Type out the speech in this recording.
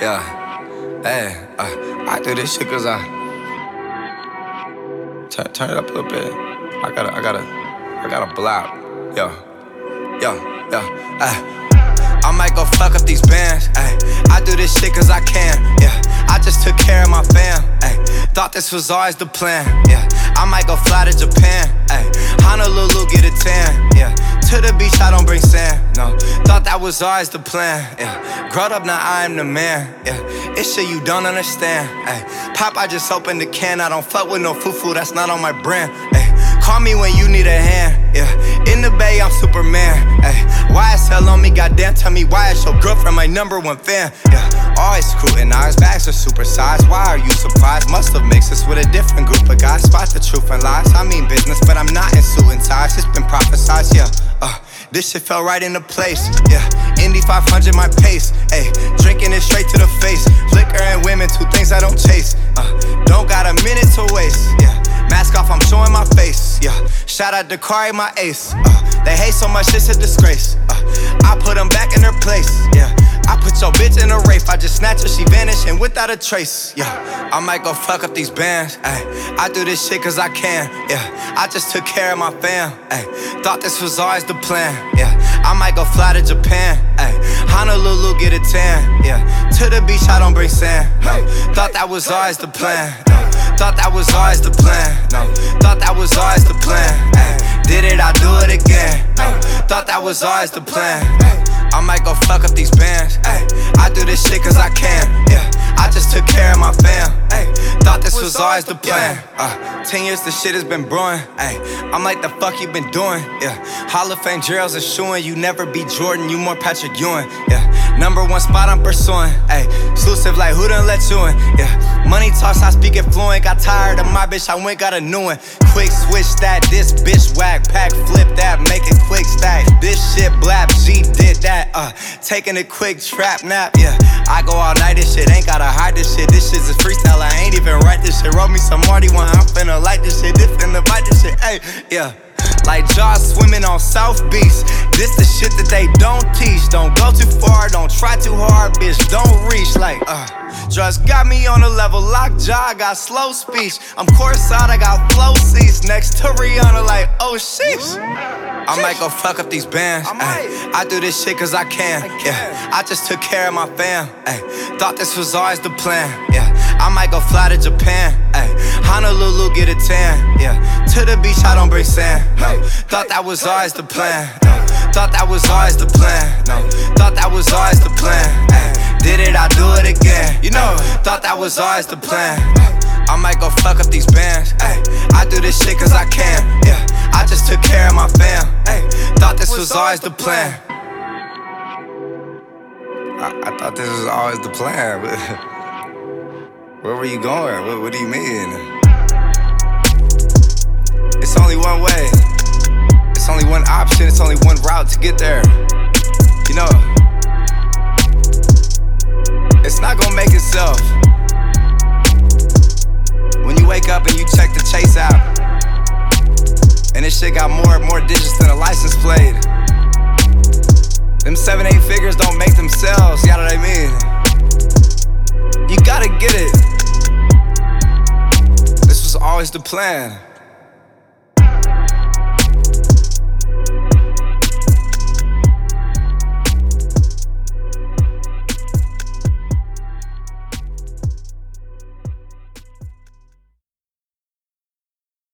Yeah, hey, uh, I do this shit cause I turn, turn it up a little bit. I gotta, I gotta, I gotta block. Yo, yo, yo, hey. I might go fuck up these bands. I do this shit cause I can. Yeah, I just took care of my fam. Thought this was always the plan. Yeah, I might go fly to Japan. Ay. Honolulu, get a tan. Yeah, to the beach, I don't bring sand. No, thought that was always the plan. Yeah, growed up, now I am the man. Yeah, it's shit you don't understand. Ay. Pop, I just opened the can. I don't fuck with no fufu, that's not on my brand. Ay. Call me when you need a hand. Yeah, in the bay, I'm Superman. why Ay. YSL on me, goddamn, tell me why is your girlfriend my number one fan? Yeah, always scrutinized, bags are supersized. Why are you surprised? Must have mixed us with a different group of guys. Spot the truth and lies. I mean business, but I'm not this shit fell right into place. Yeah, Indy 500, my pace. Ayy, drinking it straight to the face. Liquor and women, two things I don't chase. Uh, don't got a minute to waste. Yeah, mask off, I'm showing my face. Yeah, shout out to Kari, my ace. Uh, they hate so much, it's a disgrace. Uh, I put them back in their place. Yeah. I put your her, she vanishing without a trace. Yeah, I might go fuck up these bands. Ay, I do this shit cause I can. Yeah, I just took care of my fam. Ay, thought this was always the plan. Yeah, I might go fly to Japan. Ay, Honolulu, get a tan. Yeah, to the beach, I don't bring sand. No, thought that was always the plan. No, thought that was always the plan. No, thought that was always the plan. Ay, did it, I do it again. No, thought that was always the plan. Ay, I might go fuck up these bands. Ay, I do this shit cause I can. Yeah, I just took care of my fam. Ay, thought this was always the plan. Uh, ten years the shit has been brewing. Ay, I'm like the fuck you been doing. Yeah, Hall of Fame Gerald's showing you never be Jordan, you more Patrick Ewing. Yeah, number one spot I'm pursuing. Ay, exclusive like who done let you in? Yeah, money talks I speak it fluent. Got tired of my bitch, I went got a new one. Quick switch that, this bitch whack, pack flip that, make it quick stack. This shit blap, that. Uh, taking a quick trap nap. Yeah, I go all night. This shit ain't gotta hide this shit. This shit's a freestyle. I ain't even write this shit. Wrote me some Marty one. I'm finna like this shit. This finna bite this shit. Hey, yeah. Like Jaws swimming on South Beach. This the shit that they don't teach. Don't go too far, don't try too hard, bitch. Don't reach like, uh. Just got me on a level, lock jaw, got slow speech. I'm courtside, I got flow seats next to Rihanna, like, oh sheesh. I might go fuck up these bands. Ay, I do this shit cause I can. Yeah, I just took care of my fam. Ay, thought this was always the plan. Yeah, I might go fly to Japan. Ay, Honolulu, get a tan. Yeah, to the beach, I don't bring sand. No, thought that was always the plan. No, thought that was always the plan. No, thought that was always the plan. Ay, did it, I do it again. You know, thought that was always the plan. I might go fuck up these bands. Ay, I do this shit cause I can. Yeah, I just took care of my fam. Ay, thought this was always the plan. I, I thought this was always the plan, but where were you going? What, what do you mean? It's only one way. It's only one option. It's only one route to get there. You know, the plan?